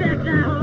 back down.